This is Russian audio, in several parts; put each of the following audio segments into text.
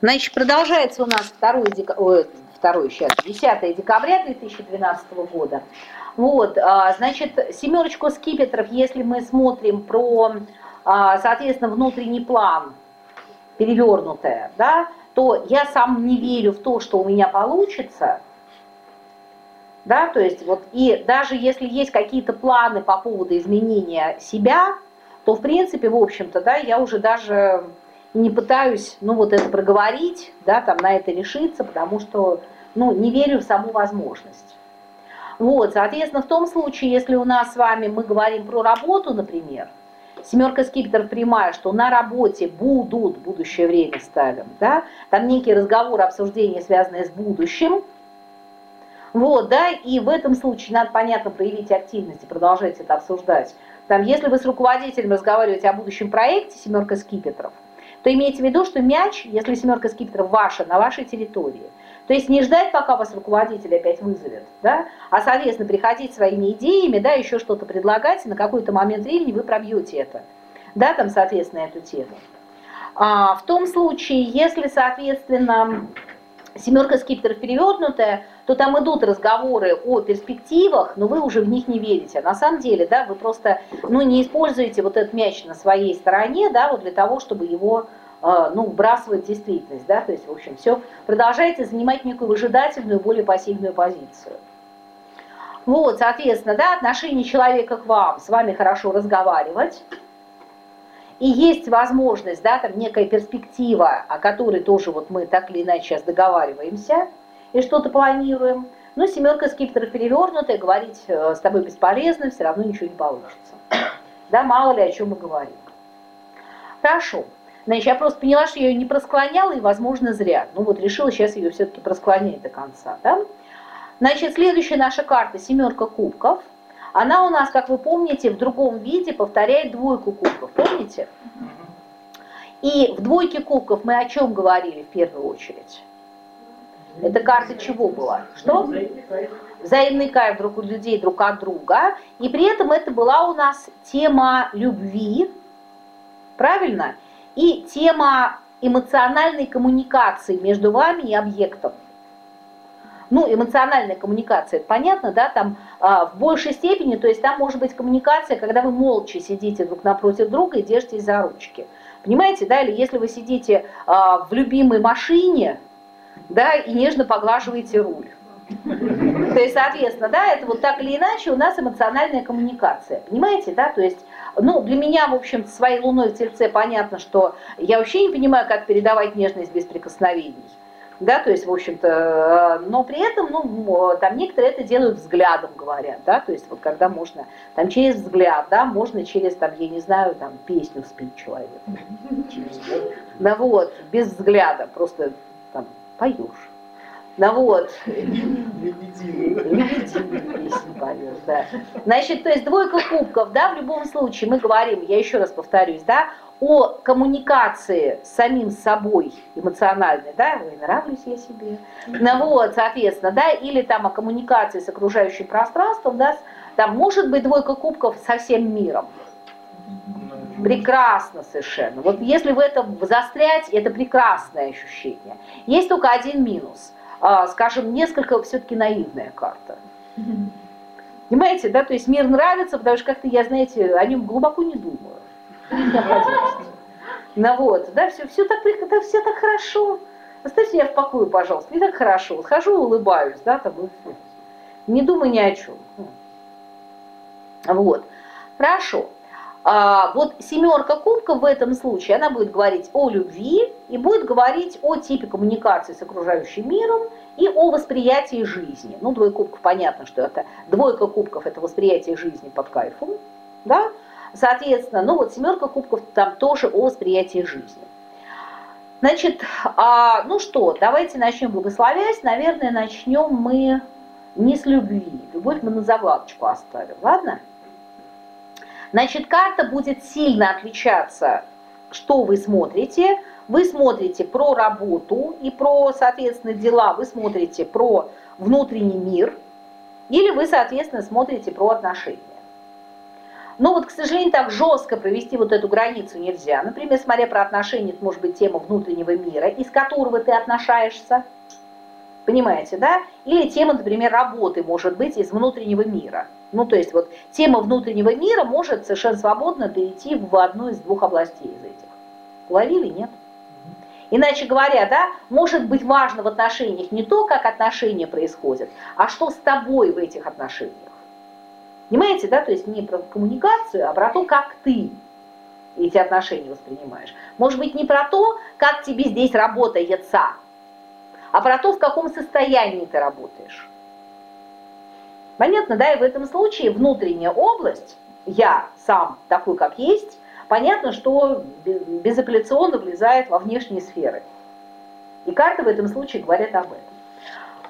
Значит, продолжается у нас 2, дека... Ой, 2 сейчас, 10 декабря 2012 года. Вот, а, значит, семерочку скипетров, если мы смотрим про, а, соответственно, внутренний план, перевернутое, да, то я сам не верю в то, что у меня получится, да, то есть вот и даже если есть какие-то планы по поводу изменения себя, то в принципе, в общем-то, да, я уже даже не пытаюсь, ну вот это проговорить, да, там на это решиться, потому что, ну, не верю в саму возможность. Вот, соответственно, в том случае, если у нас с вами мы говорим про работу, например, семерка скипетров прямая, что на работе будут, будущее время ставим, да, там некие разговоры, обсуждения, связанные с будущим, вот, да, и в этом случае надо, понятно, проявить активность и продолжать это обсуждать. Там, если вы с руководителем разговариваете о будущем проекте «семерка скипетров», то имейте в виду, что мяч, если семерка скипетров ваша, на вашей территории. То есть не ждать, пока вас руководитель опять вызовет, да, а, соответственно, приходить своими идеями, да, еще что-то предлагать, и на какой-то момент времени вы пробьете это, да, там, соответственно, эту тему. А, в том случае, если, соответственно, семерка скипетров перевернутая, то там идут разговоры о перспективах, но вы уже в них не верите. На самом деле, да, вы просто ну, не используете вот этот мяч на своей стороне, да, вот для того, чтобы его э, ну, вбрасывать в действительность, да, то есть, в общем, все, продолжаете занимать некую выжидательную, более пассивную позицию. Вот, соответственно, да, отношение человека к вам, с вами хорошо разговаривать, и есть возможность, да, там некая перспектива, о которой тоже вот мы так или иначе сейчас договариваемся, и что-то планируем. Но семерка скипетров перевернутая, говорить э, с тобой бесполезно, все равно ничего не получится. Да, мало ли о чем мы говорим. Хорошо. Значит, я просто поняла, что я ее не просклоняла, и, возможно, зря. Ну вот решила сейчас ее все-таки просклонять до конца. Да? Значит, следующая наша карта семерка кубков. Она у нас, как вы помните, в другом виде повторяет двойку кубков. Помните? И в двойке кубков мы о чем говорили в первую очередь? Это карта чего была? Что? Взаимный кайф друг у людей друг от друга. И при этом это была у нас тема любви, правильно? И тема эмоциональной коммуникации между вами и объектом. Ну, эмоциональная коммуникация, это понятно, да, там а, в большей степени, то есть там может быть коммуникация, когда вы молча сидите друг напротив друга и держитесь за ручки. Понимаете, да, или если вы сидите а, в любимой машине, да, и нежно поглаживаете руль. То есть, соответственно, да, это вот так или иначе у нас эмоциональная коммуникация, понимаете, да, то есть, ну, для меня, в общем, своей луной в тельце понятно, что я вообще не понимаю, как передавать нежность без прикосновений, да, то есть, в общем-то, э, но при этом, ну, там некоторые это делают взглядом, говорят, да, то есть, вот когда можно, там, через взгляд, да, можно через, там, я не знаю, там, песню спеть человеку, да, вот, без взгляда, просто, там, поешь. Ну вот. Лебединую поешь, да. Значит, то есть двойка кубков, да, в любом случае мы говорим, я еще раз повторюсь, да, о коммуникации с самим собой эмоциональной, да, ой, нравлюсь я себе, ну вот, соответственно, да, или там о коммуникации с окружающим пространством, да, там может быть двойка кубков со всем миром, Прекрасно совершенно. Вот если в этом застрять, это прекрасное ощущение. Есть только один минус. А, скажем, несколько все-таки наивная карта. Понимаете, да? То есть мир нравится, потому что как-то я, знаете, о нем глубоко не думаю. Ну вот, да, все, все, так, да, все так хорошо. Оставьте меня в покое, пожалуйста. Не так хорошо. Вот хожу, улыбаюсь, да, там, и все. Не думаю ни о чем. Вот. Хорошо. А, вот семерка кубков в этом случае, она будет говорить о любви и будет говорить о типе коммуникации с окружающим миром и о восприятии жизни. Ну, двойка кубков, понятно, что это двойка кубков, это восприятие жизни под кайфом, да? Соответственно, ну вот семерка кубков там тоже о восприятии жизни. Значит, а, ну что, давайте начнем благословясь. Наверное, начнем мы не с любви. Любовь мы на заглавочку оставим, ладно? Значит, карта будет сильно отличаться, что вы смотрите. Вы смотрите про работу и про, соответственно, дела, вы смотрите про внутренний мир, или вы, соответственно, смотрите про отношения. Но вот, к сожалению, так жестко провести вот эту границу нельзя. Например, смотря про отношения, это может быть тема внутреннего мира, из которого ты отношаешься. Понимаете, да? Или тема, например, работы может быть из внутреннего мира. Ну, то есть вот тема внутреннего мира может совершенно свободно перейти в одну из двух областей из этих. Уловили, нет? Иначе говоря, да, может быть важно в отношениях не то, как отношения происходят, а что с тобой в этих отношениях. Понимаете, да, то есть не про коммуникацию, а про то, как ты эти отношения воспринимаешь. Может быть не про то, как тебе здесь работается, а про то, в каком состоянии ты работаешь. Понятно, да, и в этом случае внутренняя область, я сам такой, как есть, понятно, что безапелляционно влезает во внешние сферы. И карты в этом случае говорят об этом.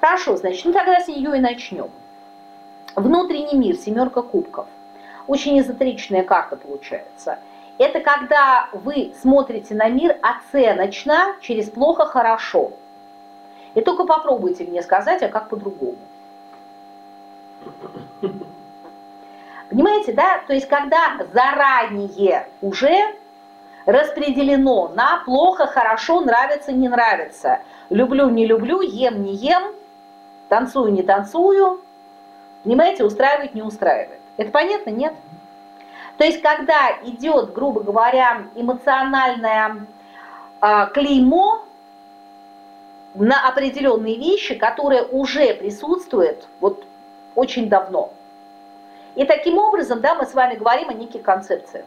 Хорошо, значит, ну тогда с нее и начнем. Внутренний мир, семерка кубков. Очень эзотеричная карта получается. Это когда вы смотрите на мир оценочно, через плохо-хорошо. И только попробуйте мне сказать, а как по-другому. Понимаете, да? То есть, когда заранее уже распределено на плохо, хорошо, нравится, не нравится, люблю, не люблю, ем, не ем, танцую, не танцую, понимаете, устраивает, не устраивает. Это понятно, нет? То есть, когда идет, грубо говоря, эмоциональное э, клеймо на определенные вещи, которые уже присутствуют вот очень давно – и таким образом, да, мы с вами говорим о неких концепциях.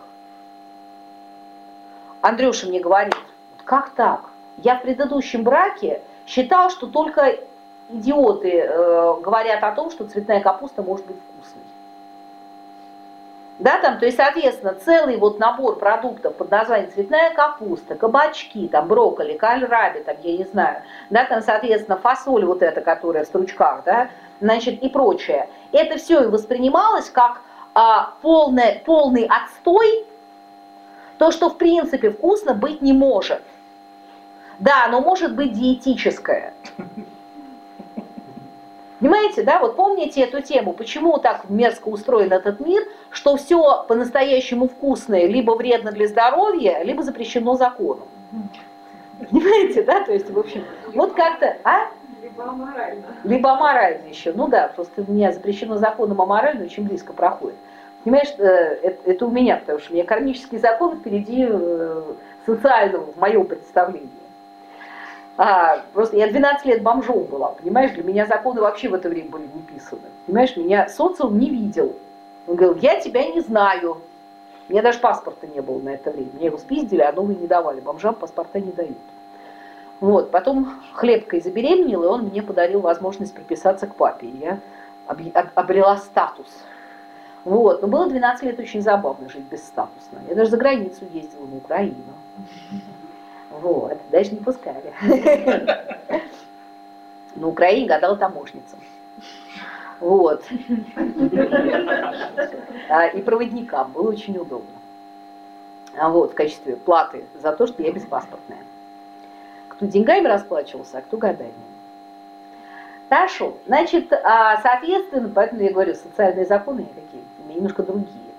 Андрюша мне говорит, как так? Я в предыдущем браке считал, что только идиоты э, говорят о том, что цветная капуста может быть вкусной. Да, там, то есть, соответственно, целый вот набор продуктов под названием цветная капуста, кабачки, там, брокколи, кальраби, там, я не знаю, да, там, соответственно, фасоль вот эта, которая в стручках, да, значит, и прочее. Это все и воспринималось как а, полный, полный отстой, то, что в принципе вкусно быть не может. Да, оно может быть диетическое. Понимаете, да, вот помните эту тему, почему так мерзко устроен этот мир, что все по-настоящему вкусное либо вредно для здоровья, либо запрещено законом. Понимаете, да, то есть, в общем, вот как-то, а? Либо аморально. Либо аморально еще. Ну да, просто у меня запрещено законом аморально очень близко проходит. Понимаешь, э, это, это у меня, потому что у меня кармический закон впереди э, социального в моем представлении. А, просто я 12 лет бомжом была, понимаешь, для меня законы вообще в это время были не писаны. Понимаешь, меня социум не видел. Он говорил, я тебя не знаю. У меня даже паспорта не было на это время. Мне его спиздили, а новый не давали. Бомжам паспорта не дают. Вот, потом хлебкой забеременела, и он мне подарил возможность приписаться к папе. Я обрела статус. Вот, но было 12 лет очень забавно жить бесстатусно. Я даже за границу ездила, на Украину. Вот, даже не пускали. На Украине гадала таможницам. Вот. А, и проводникам было очень удобно. А вот, в качестве платы за то, что я беспаспортная кто деньгами расплачивался, а кто годами. Хорошо, значит, а, соответственно, поэтому я говорю, социальные законы какие немножко другие.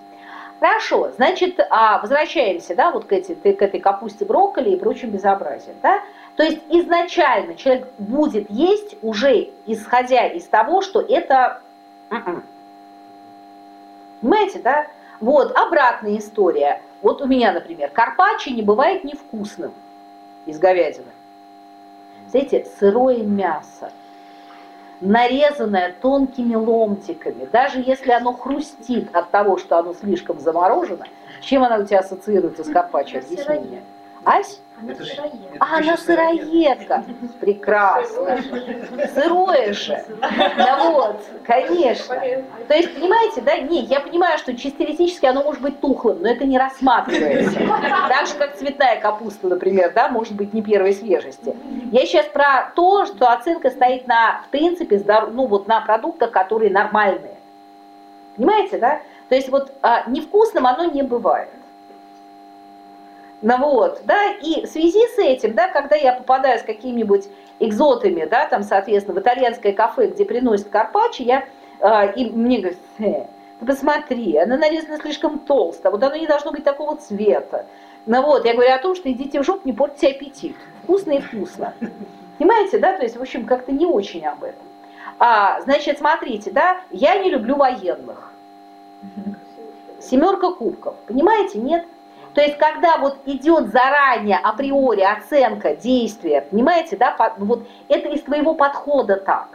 Хорошо, значит, а, возвращаемся, да, вот к, эти, к этой капусте, брокколи и прочим безобразиям, да. То есть изначально человек будет есть уже исходя из того, что это... М-м. Понимаете, да? Вот, обратная история. Вот у меня, например, карпаччо не бывает невкусным из говядины. Знаете, сырое мясо, нарезанное тонкими ломтиками, даже если оно хрустит от того, что оно слишком заморожено, чем оно у тебя ассоциируется с карпаччо? Объясни мне. Ась? Она это сыроедка. А, она сыроедка. Прекрасно. Сырое же. Да вот, конечно. То есть, понимаете, да, не, я понимаю, что чисто теоретически оно может быть тухлым, но это не рассматривается. Так же, как цветная капуста, например, да, может быть не первой свежести. Я сейчас про то, что оценка стоит на, в принципе, ну вот на продуктах, которые нормальные. Понимаете, да? То есть вот а, невкусным оно не бывает. Ну вот, да, и в связи с этим, да, когда я попадаю с какими-нибудь экзотами, да, там, соответственно, в итальянское кафе, где приносят карпаччо, я, э, и мне говорят, э, посмотри, она нарезана слишком толсто, вот оно не должно быть такого цвета. Ну вот, я говорю о том, что идите в жопу, не портите аппетит. Вкусно и вкусно. Понимаете, да? То есть, в общем, как-то не очень об этом. А, значит, смотрите, да, я не люблю военных. Семерка кубков. Понимаете, нет? То есть, когда вот идет заранее априори оценка действия, понимаете, да, вот это из твоего подхода так.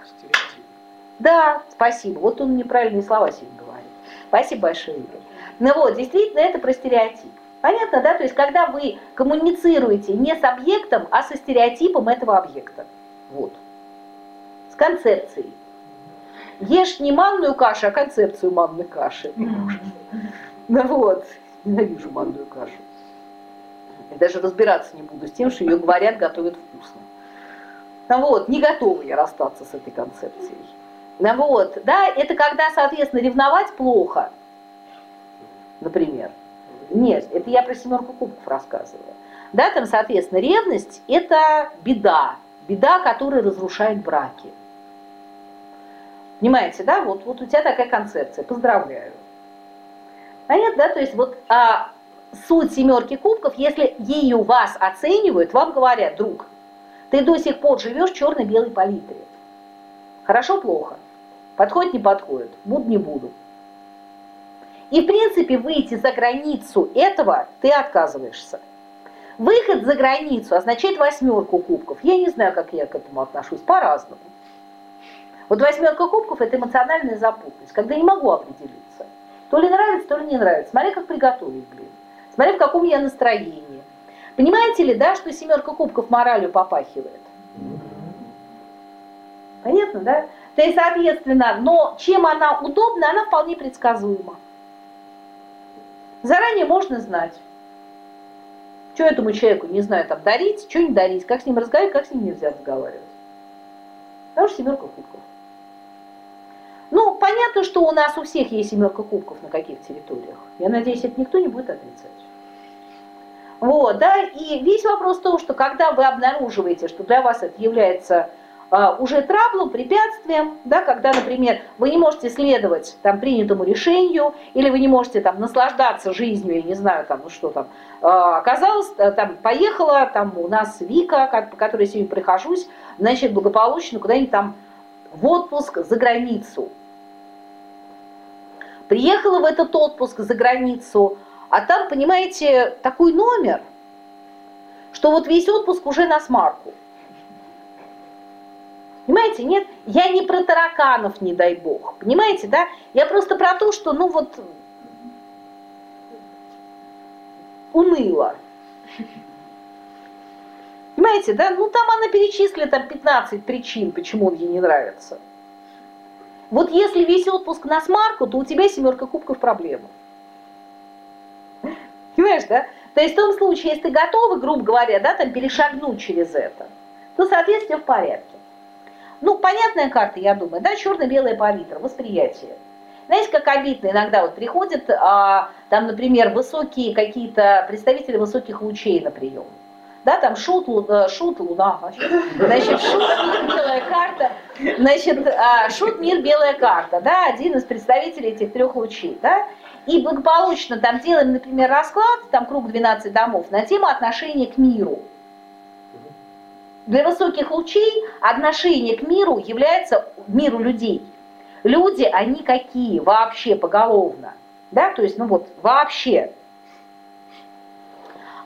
Да, спасибо. Вот он неправильные слова сегодня говорит. Спасибо большое, Игорь. Ну вот, действительно, это про стереотип. Понятно, да? То есть, когда вы коммуницируете не с объектом, а со стереотипом этого объекта. Вот. С концепцией. Ешь не манную кашу, а концепцию манной каши. Ну вот. Ненавижу манную кашу. Я даже разбираться не буду с тем, что ее говорят, готовят вкусно. Ну вот, не готова я расстаться с этой концепцией. Ну вот, да, это когда, соответственно, ревновать плохо, например. Нет, это я про семерку кубков рассказываю. Да, там, соответственно, ревность – это беда, беда, которая разрушает браки. Понимаете, да, вот, вот у тебя такая концепция, поздравляю. Понятно, да, то есть вот а, суть семерки кубков, если ею вас оценивают, вам говорят, друг, ты до сих пор живешь в черно-белой палитре. Хорошо, плохо. Подходит, не подходит. Буду, не буду. И, в принципе, выйти за границу этого ты отказываешься. Выход за границу означает восьмерку кубков. Я не знаю, как я к этому отношусь, по-разному. Вот восьмерка кубков – это эмоциональная запутанность, когда я не могу определиться. То ли нравится, то ли не нравится. Смотри, как приготовить блин. Смотри, в каком я настроении. Понимаете ли, да, что семерка кубков моралью попахивает? Понятно, да? То есть, соответственно, но чем она удобна, она вполне предсказуема. Заранее можно знать, что этому человеку, не знаю, там дарить, что не дарить, как с ним разговаривать, как с ним нельзя разговаривать. Потому что семерка кубков. Ну, понятно, что у нас у всех есть семерка кубков на каких территориях. Я надеюсь, это никто не будет отрицать. Вот, да, и весь вопрос в том, что когда вы обнаруживаете, что для вас это является а, уже траблом, препятствием, да, когда, например, вы не можете следовать там, принятому решению, или вы не можете там, наслаждаться жизнью, я не знаю, там, ну что там, а, оказалось, э, там, поехала, там у нас Вика, по которой сегодня прихожусь, значит, благополучно куда-нибудь там в отпуск за границу. Приехала в этот отпуск за границу, а там, понимаете, такой номер, что вот весь отпуск уже на смарку. Понимаете, нет, я не про тараканов, не дай бог. Понимаете, да? Я просто про то, что, ну вот, уныло. Понимаете, да? Ну там она перечислила там 15 причин, почему он ей не нравится. Вот если весь отпуск на смарку, то у тебя семерка кубков проблемы. Понимаешь, да? То есть в том случае, если ты готова, грубо говоря, да, там перешагнуть через это, то, соответственно, в порядке. Ну, понятная карта, я думаю, да, черно-белая палитра, восприятие. Знаете, как обидно иногда вот приходят, а, там, например, высокие какие-то представители высоких лучей на прием. Да, там шут, э, шут, луна, значит, шут, мир, белая карта, значит, а, шут, мир, белая карта, да, один из представителей этих трех лучей, да, и благополучно там делаем, например, расклад, там круг 12 домов, на тему отношения к миру. Для высоких лучей отношение к миру является миру людей. Люди, они какие вообще поголовно? Да, то есть, ну вот, вообще.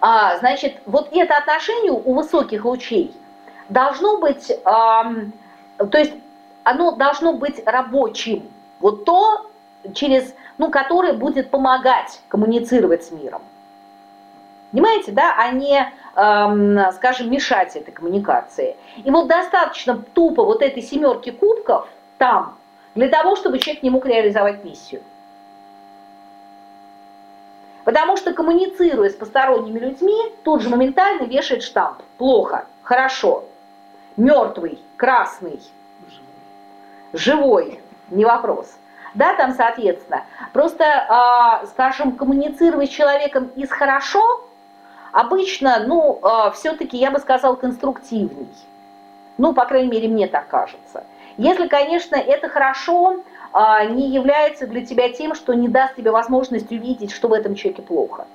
А, значит, вот это отношение у высоких лучей должно быть, а, то есть, оно должно быть рабочим. Вот то, через, ну, которое будет помогать коммуницировать с миром. Понимаете, да, а не, эм, скажем, мешать этой коммуникации. И вот достаточно тупо вот этой семерки кубков там, для того, чтобы человек не мог реализовать миссию. Потому что коммуницируя с посторонними людьми, тут же моментально вешает штамп. Плохо, хорошо, мертвый, красный, живой, не вопрос да, там, соответственно. Просто, э, скажем, коммуницировать с человеком из хорошо обычно, ну, э, все-таки, я бы сказал, конструктивней. Ну, по крайней мере, мне так кажется. Если, конечно, это хорошо, а, не является для тебя тем, что не даст тебе возможность увидеть, что в этом человеке плохо.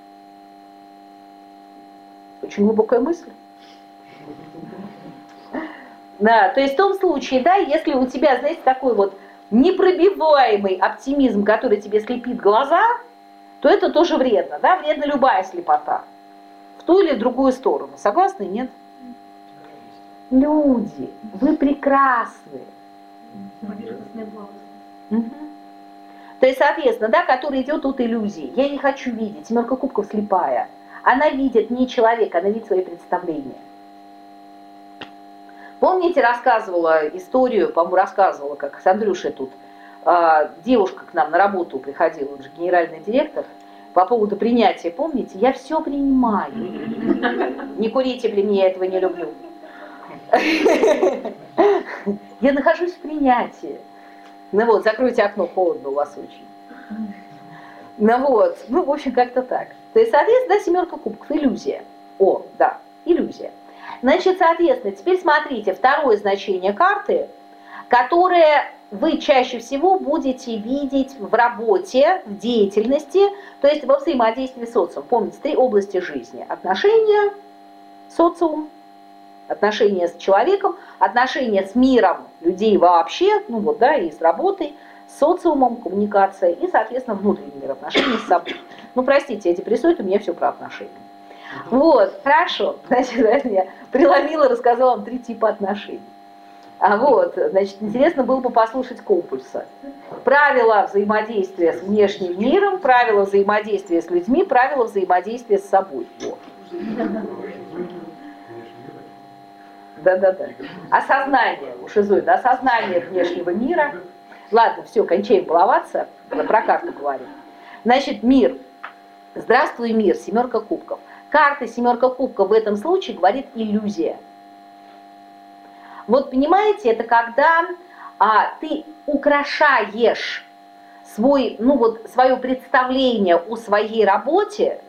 Очень глубокая мысль. Да, то есть в том случае, да, если у тебя, знаете, такой вот непробиваемый оптимизм, который тебе слепит глаза, то это тоже вредно, да, вредна любая слепота. В ту или в другую сторону. Согласны? Нет? Люди, вы прекрасны. То есть, соответственно, да, который идет от иллюзии. Я не хочу видеть. Семерка кубков слепая. Она видит не человека, она видит свои представления. Помните, рассказывала историю, по-моему, рассказывала, как с Андрюшей тут, э, девушка к нам на работу приходила, он же генеральный директор, по поводу принятия, помните, я все принимаю. Не курите при мне, я этого не люблю. Я нахожусь в принятии. Ну вот, закройте окно, холодно у вас очень. Ну вот, ну, в общем, как-то так. То есть, соответственно, да, семерка кубков, иллюзия. О, да, иллюзия. Значит, соответственно, теперь смотрите, второе значение карты, которое вы чаще всего будете видеть в работе, в деятельности, то есть во взаимодействии с социумом. Помните, три области жизни. Отношения, социум, отношения с человеком, отношения с миром людей вообще, ну вот, да, и с работой, с социумом, коммуникация и, соответственно, внутренний мир, отношения с собой. Ну, простите, эти депрессуют, у меня все про отношения. Вот, хорошо. Значит, я преломила, рассказала вам три типа отношений. А вот, значит, интересно было бы послушать компульса. Правила взаимодействия с внешним миром, правила взаимодействия с людьми, правила взаимодействия с собой. Вот. Да-да-да. Осознание, у шизоида, осознание внешнего мира. Ладно, все, кончаем баловаться, про карту говорим. Значит, мир. Здравствуй, мир, семерка кубков. Карта семерка кубков в этом случае говорит иллюзия. Вот понимаете, это когда а, ты украшаешь свой, ну вот, свое представление о своей работе,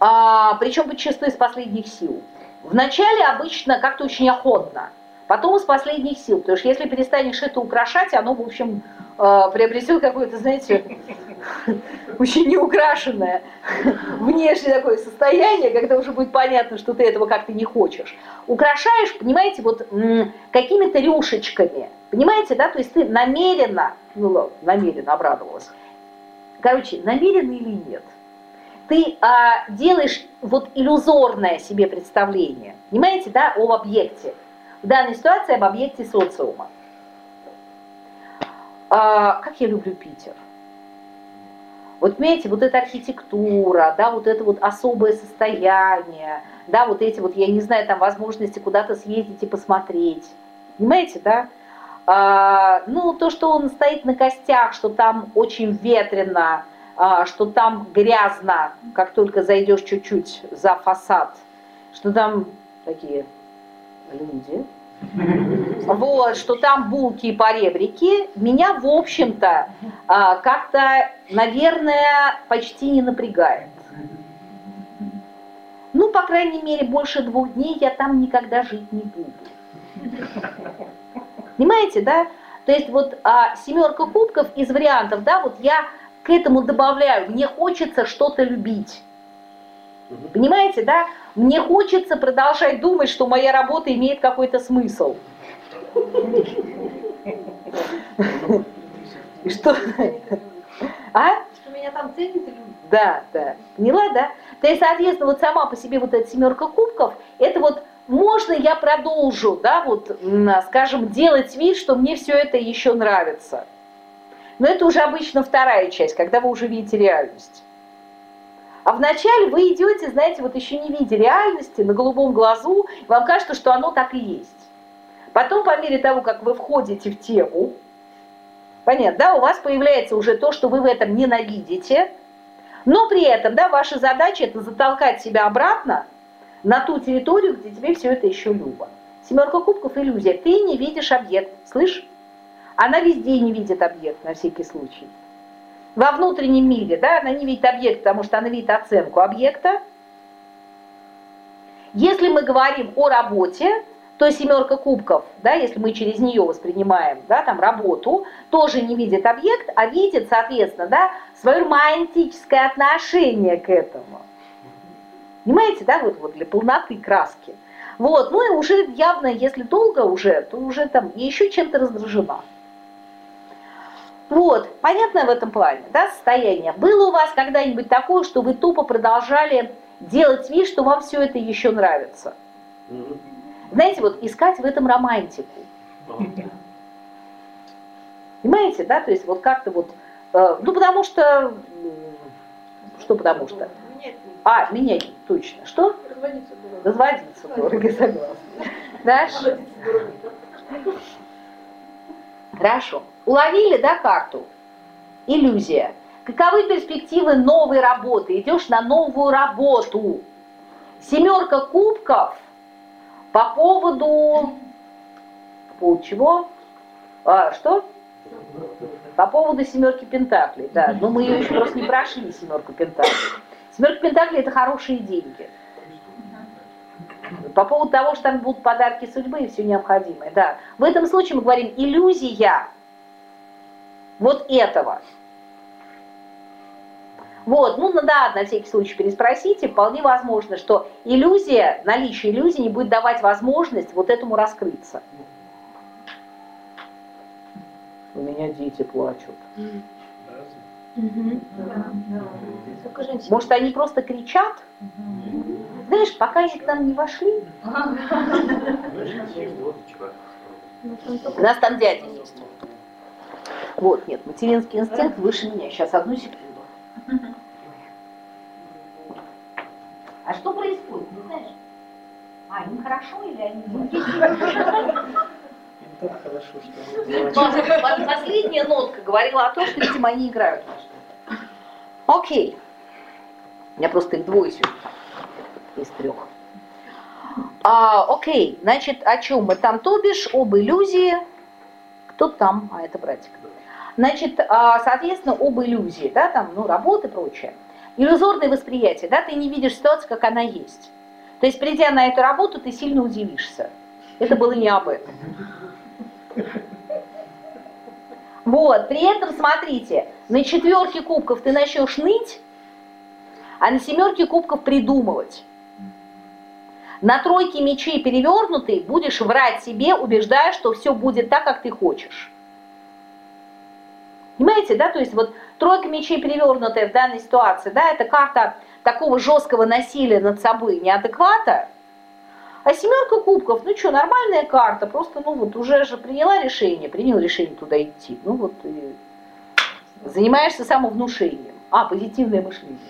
а, причем подчастую из последних сил. Вначале обычно как-то очень охотно, потом из последних сил, потому что если перестанешь это украшать, оно, в общем, э, приобретет какое-то, знаете, очень неукрашенное внешнее такое состояние, когда уже будет понятно, что ты этого как-то не хочешь. Украшаешь, понимаете, вот какими-то рюшечками, понимаете, да, то есть ты намеренно, ну намеренно обрадовалась, короче, намеренно или нет, ты а, делаешь вот иллюзорное себе представление, понимаете, да, об объекте. В данной ситуации об объекте социума. А, как я люблю Питер. Вот понимаете, вот эта архитектура, да, вот это вот особое состояние, да, вот эти вот, я не знаю, там возможности куда-то съездить и посмотреть. Понимаете, да? А, ну, то, что он стоит на костях, что там очень ветрено, что там грязно, как только зайдешь чуть-чуть за фасад, что там такие люди, вот, что там булки и поребрики, меня, в общем-то, а, как-то, наверное, почти не напрягает. Ну, по крайней мере, больше двух дней я там никогда жить не буду. Понимаете, да? То есть вот а, семерка кубков из вариантов, да, вот я к этому добавляю, мне хочется что-то любить. Понимаете, да? Мне хочется продолжать думать, что моя работа имеет какой-то смысл. И что? А? Что меня там ценят и любят. Да, да. Поняла, да? То есть, соответственно, вот сама по себе вот эта семерка кубков, это вот можно я продолжу, да, вот, скажем, делать вид, что мне все это еще нравится. Но это уже обычно вторая часть, когда вы уже видите реальность. А вначале вы идете, знаете, вот еще не видя реальности, на голубом глазу, вам кажется, что оно так и есть. Потом, по мере того, как вы входите в тему, понятно, да, у вас появляется уже то, что вы в этом ненавидите, но при этом, да, ваша задача это затолкать себя обратно на ту территорию, где тебе все это еще любо. Семерка кубков – иллюзия. Ты не видишь объект, слышь? Она везде не видит объект, на всякий случай во внутреннем мире, да, она не видит объект, потому что она видит оценку объекта. Если мы говорим о работе, то семерка кубков, да, если мы через нее воспринимаем, да, там работу, тоже не видит объект, а видит, соответственно, да, свое романтическое отношение к этому. Понимаете, да, вот, вот для полноты краски. Вот, ну и уже явно, если долго уже, то уже там еще чем-то раздражена. Вот, понятно в этом плане, да, состояние. Было у вас когда-нибудь такое, что вы тупо продолжали делать вид, что вам все это еще нравится? Знаете, вот искать в этом романтику. Понимаете, да, то есть вот как-то вот, э, ну потому что, что потому что? А, менять, точно. Что? Разводиться дорого. Разводиться дорого, согласна. Дальше. Хорошо. Уловили, да, карту? Иллюзия. Каковы перспективы новой работы? Идешь на новую работу. Семерка кубков по поводу... По поводу чего? А, что? По поводу семерки пентаклей, да. Но мы ее еще просто не прошли, семерку пентаклей. Семерка пентаклей это хорошие деньги. По поводу того, что там будут подарки судьбы и все необходимое. Да. В этом случае мы говорим иллюзия вот этого. Вот, ну да, на всякий случай переспросите, вполне возможно, что иллюзия, наличие иллюзии не будет давать возможность вот этому раскрыться. У меня дети плачут. Может, они просто кричат? Знаешь, пока они к нам не вошли. У нас там дядя есть. Вот, нет, материнский инстинкт выше меня. Сейчас, одну секунду. А что происходит, не знаешь? А, им хорошо или они так хорошо, что... Последняя нотка говорила о том, что, видимо, они играют. Окей. У меня просто их двое сегодня из трех. А, окей, значит, о чем мы там, то бишь, об иллюзии. Кто там? А, это братик. Значит, а, соответственно, об иллюзии, да, там, ну, работы и прочее. Иллюзорное восприятие, да, ты не видишь ситуацию, как она есть. То есть, придя на эту работу, ты сильно удивишься. Это было не об этом. Вот, при этом, смотрите, на четверке кубков ты начнешь ныть, а на семерке кубков придумывать. На тройке мечей перевернутый будешь врать себе, убеждая, что все будет так, как ты хочешь. Понимаете, да, то есть вот тройка мечей перевернутая в данной ситуации, да, это карта такого жесткого насилия над собой, неадеквата, а семерка кубков, ну что, нормальная карта, просто, ну вот уже же приняла решение, принял решение туда идти. Ну вот и занимаешься самовнушением. А, позитивное мышление.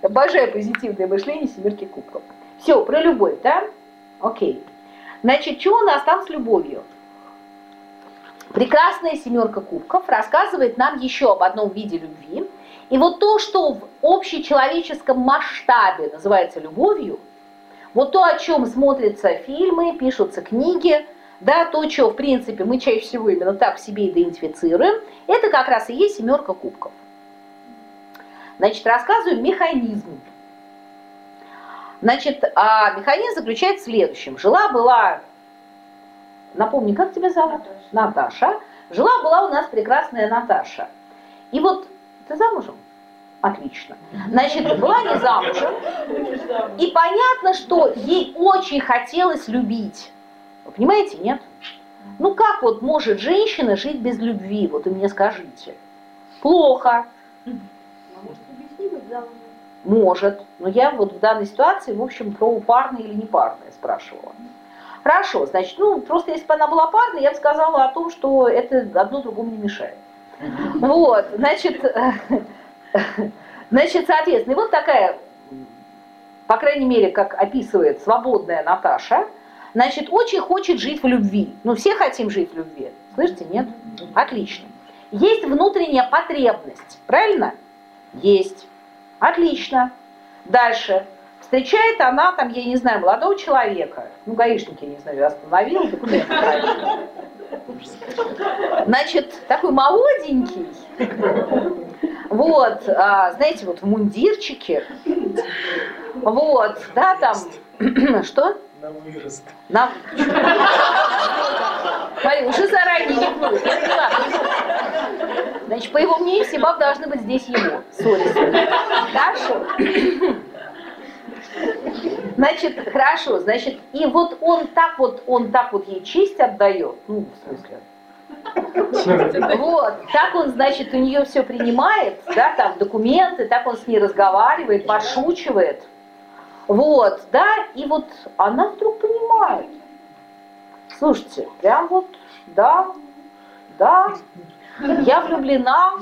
Обожаю позитивное мышление семерки кубков. Все, про любовь, да? Окей. Значит, что у нас там с любовью? Прекрасная семерка кубков рассказывает нам еще об одном виде любви, и вот то, что в общечеловеческом масштабе называется любовью, вот то, о чем смотрятся фильмы, пишутся книги, да, то, что, в принципе, мы чаще всего именно так в себе идентифицируем, это как раз и есть семерка кубков. Значит, рассказываю механизм. Значит, а механизм заключается в следующем. Жила-была, напомни, как тебя зовут? Наташа. Наташа. Жила-была у нас прекрасная Наташа. И вот ты замужем? Отлично. Значит, была не замужем. И понятно, что ей очень хотелось любить. Вы понимаете, нет? Ну как вот может женщина жить без любви? Вот вы мне скажите. Плохо. Может. Но я вот в данной ситуации, в общем, про парное или не парное спрашивала. Хорошо, значит, ну, просто если бы она была парной, я бы сказала о том, что это одно другому не мешает. Вот, значит, значит, соответственно, и вот такая, по крайней мере, как описывает свободная Наташа, значит, очень хочет жить в любви. Ну, все хотим жить в любви. Слышите, нет? Отлично. Есть внутренняя потребность, правильно? Есть. Отлично. Дальше. Встречает она там, я не знаю, молодого человека. Ну, гаишник, я не знаю, остановил, документы Значит, такой молоденький, вот, а, знаете, вот в мундирчике, Вот, да, там, что? На вырост. На... Смотри, уже заранее не будет. Значит, по его мнению, все бабы должны быть здесь его. Сори. Хорошо. Значит, хорошо, значит, и вот он так вот, он так вот ей честь отдает, ну, в смысле, вот, так он, значит, у нее все принимает, да, там документы, так он с ней разговаривает, пошучивает. Вот, да, и вот она вдруг понимает. Слушайте, прям вот, да, да, я влюблена,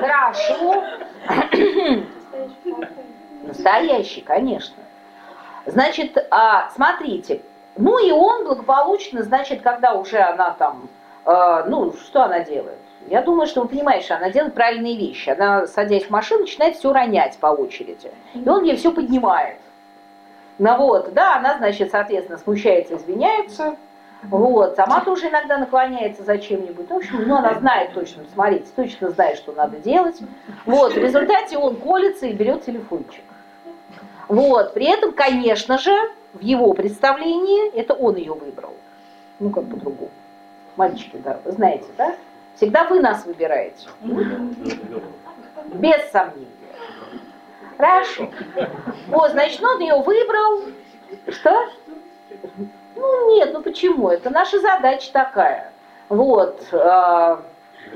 хорошо. Настоящий, конечно. Значит, а, смотрите, ну и он благополучно, значит, когда уже она там, э, ну, что она делает? Я думаю, что вы понимаете, она делает правильные вещи. Она, садясь в машину, начинает все ронять по очереди. И он ей все поднимает. Ну вот, да, она, значит, соответственно, смущается, извиняется. Вот, сама тоже иногда наклоняется за чем-нибудь. В общем, ну, она знает точно, смотрите, точно знает, что надо делать. Вот, в результате он колется и берет телефончик. Вот, при этом, конечно же, в его представлении это он ее выбрал. Ну, как по-другому. Мальчики, да, вы знаете, да? Всегда вы нас выбираете. Без сомнения. Хорошо. Вот, значит, он ее выбрал. Что? Ну, нет, ну почему? Это наша задача такая. Вот. Э,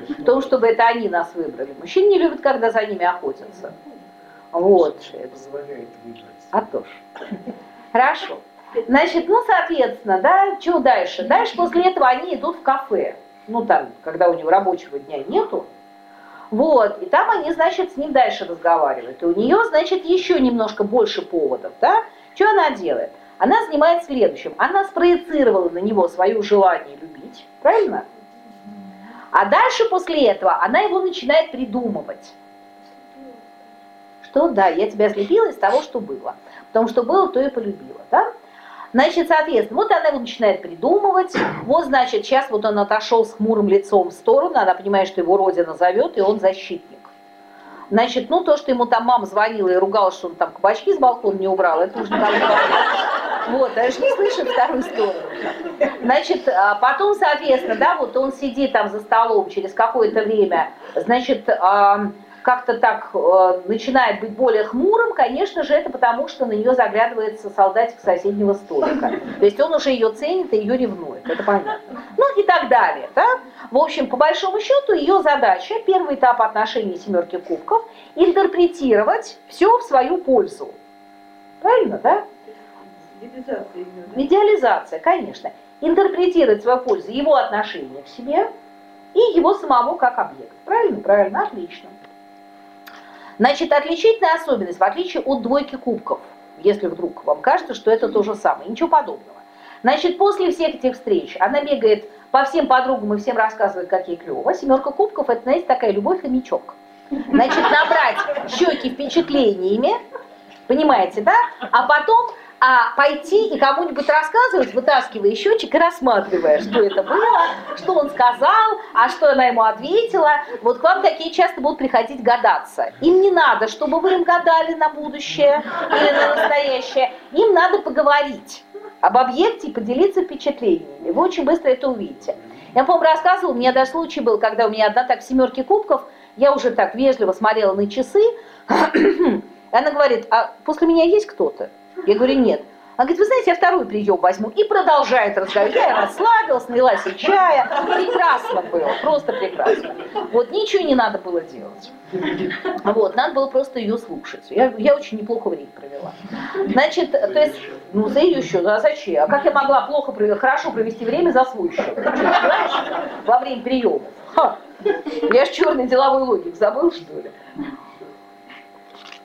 в том, чтобы это они нас выбрали. Мужчины не любят, когда за ними охотятся. Вот. Позволяет выбрать. А то ж. Хорошо. Значит, ну, соответственно, да, что дальше? Дальше после этого они идут в кафе. Ну, там, когда у него рабочего дня нету. Вот, и там они, значит, с ним дальше разговаривают. И у нее, значит, еще немножко больше поводов, да? Что она делает? Она занимается следующим. Она спроецировала на него свое желание любить, правильно? А дальше после этого она его начинает придумывать. Что? Да, я тебя слепила из того, что было. Потому что было, то и полюбила, да? Значит, соответственно, вот она его начинает придумывать. Вот, значит, сейчас вот он отошел с хмурым лицом в сторону, она понимает, что его родина зовет, и он защитник. Значит, ну то, что ему там мама звонила и ругала, что он там кабачки с балкона не убрал, это уже не Вот, даже не слышит вторую сторону. Значит, а потом, соответственно, да, вот он сидит там за столом через какое-то время, значит, как-то так э, начинает быть более хмурым, конечно же, это потому, что на нее заглядывается солдатик соседнего столика. То есть он уже ее ценит и ее ревнует, это понятно. Ну и так далее. Да? В общем, по большому счету, ее задача, первый этап отношений семерки кубков, интерпретировать все в свою пользу. Правильно, да? Идеализация. Конечно. Интерпретировать свою пользу, его отношение к себе и его самого как объект. Правильно? Правильно, отлично. Значит, отличительная особенность, в отличие от двойки кубков, если вдруг вам кажется, что это то же самое, ничего подобного. Значит, после всех этих встреч она бегает по всем подругам и всем рассказывает, как ей клево. Семерка кубков – это, знаете, такая любовь-хомячок. Значит, набрать щеки впечатлениями, понимаете, да? А потом а пойти и кому-нибудь рассказывать, вытаскивая счетчик и рассматривая, что это было, что он сказал, а что она ему ответила. Вот к вам такие часто будут приходить гадаться. Им не надо, чтобы вы им гадали на будущее или на настоящее. Им надо поговорить об объекте и поделиться впечатлениями. Вы очень быстро это увидите. Я, по-моему, рассказывала, у меня даже случай был, когда у меня одна так семерки кубков, я уже так вежливо смотрела на часы, и она говорит, а после меня есть кто-то? Я говорю, нет. Она говорит, вы знаете, я второй прием возьму. И продолжает разговаривать. Я расслабилась, налила себе чая. Прекрасно было, просто прекрасно. Вот ничего не надо было делать. Вот, надо было просто ее слушать. Я, я очень неплохо время провела. Значит, то есть, ну за ее счет, а зачем? А как я могла плохо хорошо провести время за свой счет? Во время приемов. Ха. Я ж черный деловой логик забыл, что ли?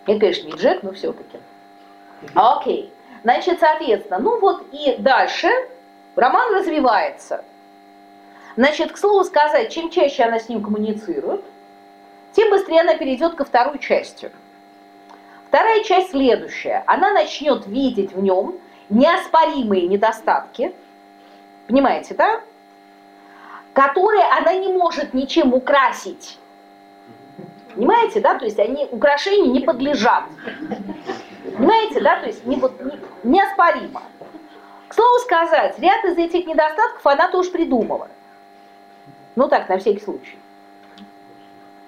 Я, конечно, не Джек, но все-таки. Окей. Значит, соответственно, ну вот и дальше роман развивается. Значит, к слову сказать, чем чаще она с ним коммуницирует, тем быстрее она перейдет ко второй части. Вторая часть следующая. Она начнет видеть в нем неоспоримые недостатки, понимаете, да? Которые она не может ничем украсить. Понимаете, да? То есть они украшению не подлежат. Понимаете, да? То есть не, вот, не, неоспоримо. К слову сказать, ряд из этих недостатков она тоже придумала. Ну так, на всякий случай.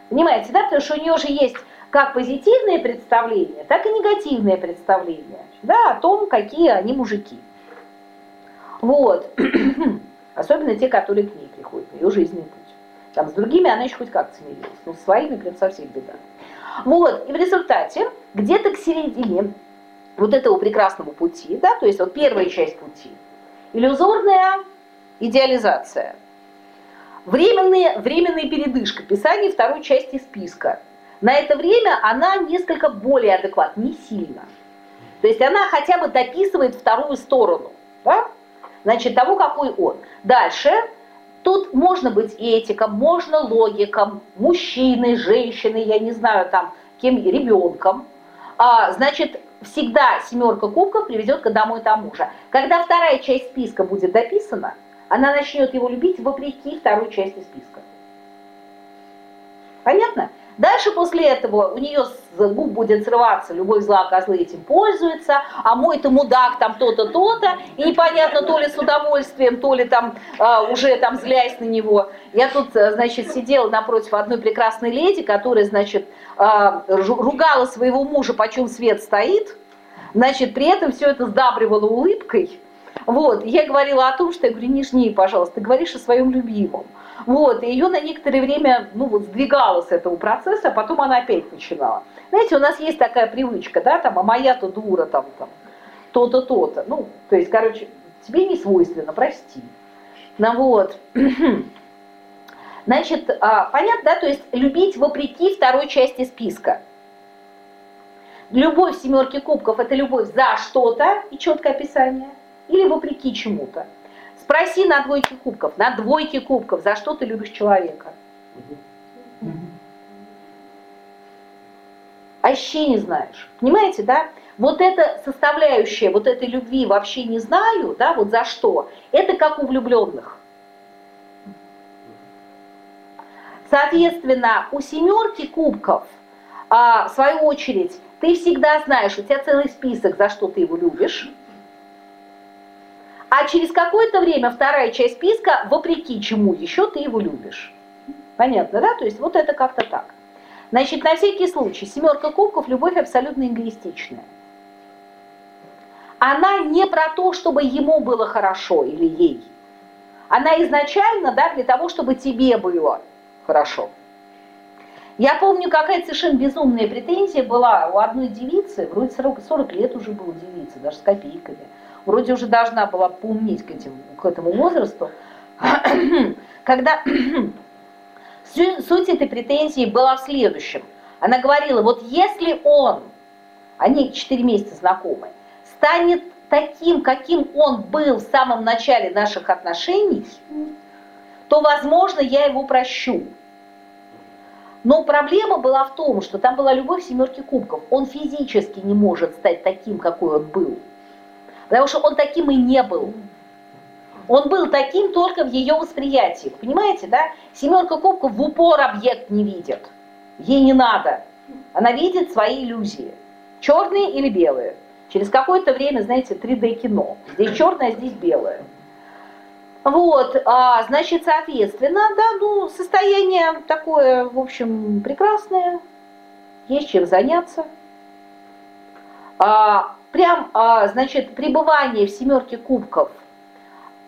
Понимаете, да? Потому что у нее же есть как позитивные представления, так и негативные представления да, о том, какие они мужики. Вот. Особенно те, которые к ней приходят, на ее жизненный путь. Там с другими она еще хоть как-то смирилась, но с своими прям совсем беда. Вот, и в результате где-то к середине вот этого прекрасного пути, да, то есть вот первая часть пути, иллюзорная идеализация, временная, временная передышка, писание второй части списка. На это время она несколько более адекватна, не сильно. То есть она хотя бы дописывает вторую сторону, да? значит, того, какой он. Дальше, тут можно быть этиком, можно логиком, мужчиной, женщиной, я не знаю, там, кем, ребенком. А, значит, всегда семерка кубков приведет к одному и тому же. Когда вторая часть списка будет дописана, она начнет его любить вопреки второй части списка. Понятно? Дальше после этого у нее губ будет срываться, любовь зла, козлы этим пользуются, а мой-то мудак там то-то, то-то, и непонятно то ли с удовольствием, то ли там а, уже там злясь на него. Я тут, э, значит, сидела напротив одной прекрасной леди, которая, значит, а, ругала своего мужа, почем свет стоит, значит, при этом все это сдабривала улыбкой, вот, я говорила о том, что я говорю, нежнее, пожалуйста, ты говоришь о своем любимом. Вот, и ее на некоторое время, ну вот, сдвигала с этого процесса, а потом она опять начинала. Знаете, у нас есть такая привычка, да, там, а моя-то дура, там, там, то-то, то-то. Ну, то есть, короче, тебе не свойственно, прости. Ну вот. Значит, а, понятно, да, то есть любить вопреки второй части списка. Любовь семерки кубков – это любовь за что-то и четкое описание, или вопреки чему-то. Спроси на двойке кубков, на двойке кубков, за что ты любишь человека. А вообще не знаешь. Понимаете, да? Вот эта составляющая вот этой любви вообще не знаю, да, вот за что, это как у влюбленных. Соответственно, у семерки кубков, а, в свою очередь, ты всегда знаешь, у тебя целый список, за что ты его любишь. А через какое-то время вторая часть списка, вопреки чему еще ты его любишь. Понятно, да? То есть вот это как-то так. Значит, на всякий случай, семерка кубков – любовь абсолютно эгоистичная. Она не про то, чтобы ему было хорошо или ей. Она изначально да, для того, чтобы тебе было хорошо. Я помню, какая совершенно безумная претензия была у одной девицы, вроде 40, 40 лет уже было девица, даже с копейками – вроде уже должна была поумнеть к, этим, к этому возрасту, когда суть этой претензии была в следующем. Она говорила, вот если он, они 4 месяца знакомы, станет таким, каким он был в самом начале наших отношений, то, возможно, я его прощу. Но проблема была в том, что там была любовь семерки кубков. Он физически не может стать таким, какой он был. Потому что он таким и не был. Он был таким только в ее восприятии. Понимаете, да? Семерка кубков в упор объект не видит. Ей не надо. Она видит свои иллюзии. Черные или белые. Через какое-то время, знаете, 3D-кино. Здесь черное, а здесь белое. Вот, а, значит, соответственно, да, ну, состояние такое, в общем, прекрасное. Есть чем заняться. А, прям, а, значит, пребывание в семерке кубков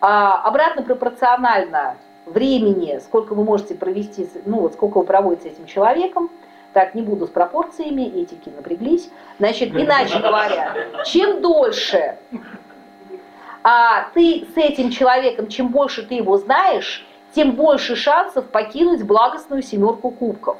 а, обратно пропорционально времени, сколько вы можете провести, ну вот сколько вы проводите с этим человеком, так, не буду с пропорциями, этики напряглись. Значит, иначе говоря, чем дольше а, ты с этим человеком, чем больше ты его знаешь, тем больше шансов покинуть благостную семерку кубков.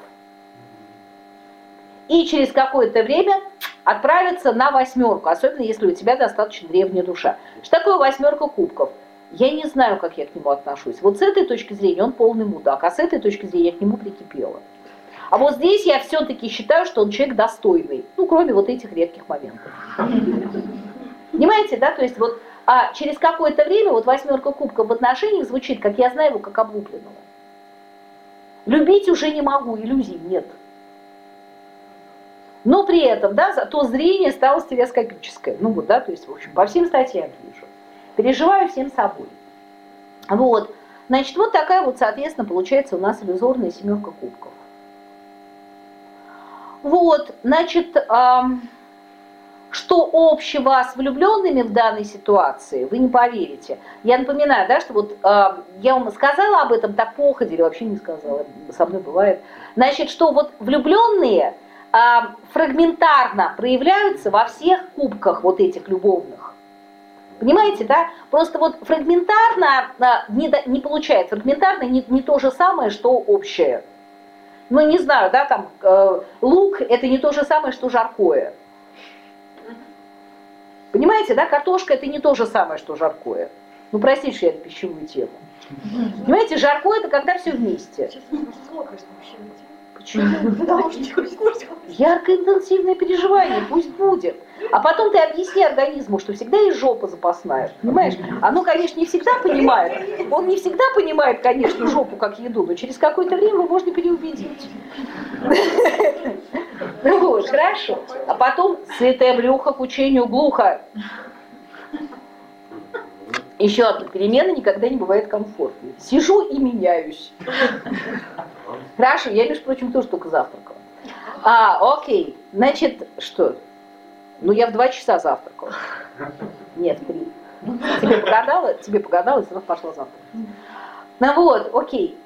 И через какое-то время отправиться на восьмерку, особенно если у тебя достаточно древняя душа. Что такое восьмерка кубков? Я не знаю, как я к нему отношусь. Вот с этой точки зрения он полный мудак, а с этой точки зрения я к нему прикипела. А вот здесь я все-таки считаю, что он человек достойный, ну, кроме вот этих редких моментов. Понимаете, да? То есть вот а через какое-то время вот восьмерка кубков в отношениях звучит, как я знаю его, как облупленного. Любить уже не могу, иллюзий нет. Но при этом, да, зато зрение стало стереоскопическое. Ну вот, да, то есть, в общем, по всем статьям вижу. Переживаю всем собой. Вот. Значит, вот такая вот, соответственно, получается у нас иллюзорная семерка кубков. Вот, значит, эм, что общего с влюбленными в данной ситуации, вы не поверите. Я напоминаю, да, что вот э, я вам сказала об этом так походе, или вообще не сказала, со мной бывает. Значит, что вот влюбленные фрагментарно проявляются во всех кубках вот этих любовных. Понимаете, да? Просто вот фрагментарно а, не, не получается. Фрагментарно не, не то же самое, что общее. Ну, не знаю, да, там э, лук это не то же самое, что жаркое. Понимаете, да, картошка это не то же самое, что жаркое. Ну, простите, что я на пищевую тему. Понимаете, жаркое это когда все вместе. Сейчас Почему? Потому что яркое интенсивное переживание, пусть будет. А потом ты объясни организму, что всегда есть жопа запасная, понимаешь? Оно, конечно, не всегда понимает. Он не всегда понимает, конечно, жопу как еду, но через какое-то время его можно переубедить. Ну вот, хорошо. А потом сытая брюхо к учению глухо. Еще одна перемена никогда не бывает комфортной. Сижу и меняюсь. Хорошо, я, между прочим, тоже только завтракала. А, окей. Значит, что? Ну, я в два часа завтракала. Нет, три. Тебе погадало? Тебе погадало, и сразу пошла завтрак. Ну вот, окей.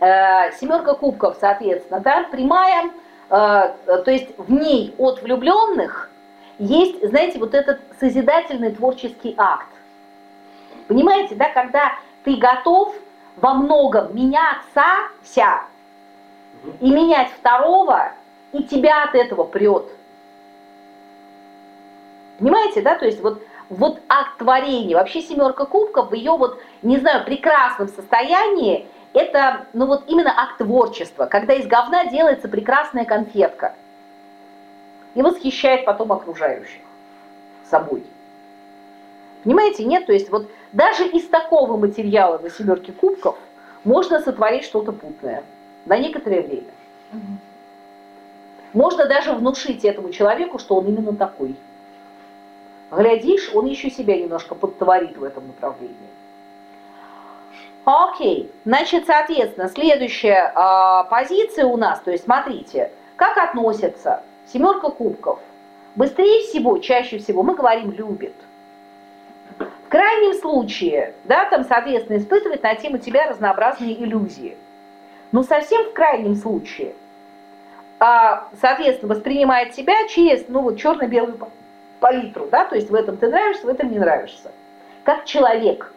Э, семерка кубков, соответственно, да, прямая, э, то есть в ней от влюбленных есть, знаете, вот этот созидательный творческий акт. Понимаете, да, когда ты готов во многом меняться ся и менять второго, и тебя от этого прет. Понимаете, да? То есть вот, вот акт творения, вообще семерка кубков в ее вот, не знаю, прекрасном состоянии, это, ну вот именно акт творчества, когда из говна делается прекрасная конфетка и восхищает потом окружающих собой. Понимаете, нет? То есть вот даже из такого материала на семерке кубков можно сотворить что-то путное на некоторое время. Можно даже внушить этому человеку, что он именно такой. Глядишь, он еще себя немножко подтворит в этом направлении. Окей, значит, соответственно, следующая э, позиция у нас, то есть смотрите, как относятся семерка кубков. Быстрее всего, чаще всего мы говорим «любит». В крайнем случае, да, там, соответственно, испытывает на тему тебя разнообразные иллюзии. Но совсем в крайнем случае, а, соответственно, воспринимает тебя через, ну, вот черно-белую палитру, да, то есть в этом ты нравишься, в этом не нравишься. Как человек.